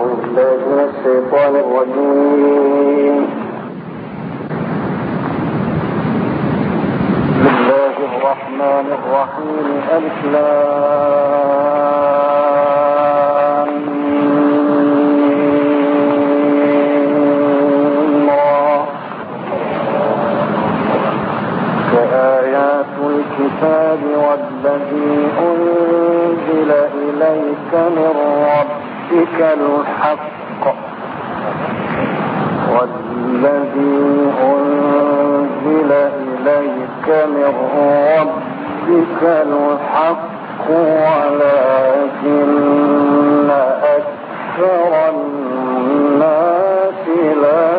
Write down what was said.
بسم الله الرحمن الرحيم. الكتاب والذي أنزل إليك من ربك الحق والذي أنزل إليك من ربك الحق ولكن أكثر الناس لا